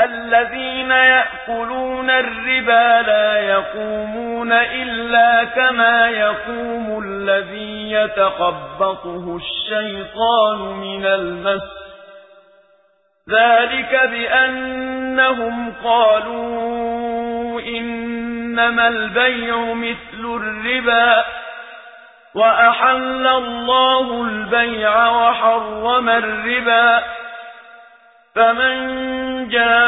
الذين يأكلون الربا لا يقومون إلا كما يقوم الذي يتخبطه الشيطان من المس ذلك بأنهم قالوا إنما البيع مثل الربا وأحل الله البيع وحرم الربا فمن جاءه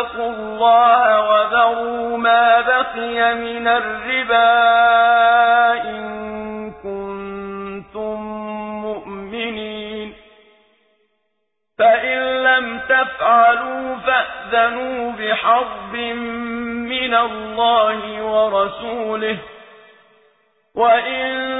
اتقوا الله وذروا ما بقي من الربا إن كنتم مؤمنين. فإن لم تفعلوا فأذنوا بحرب من الله ورسوله. وإن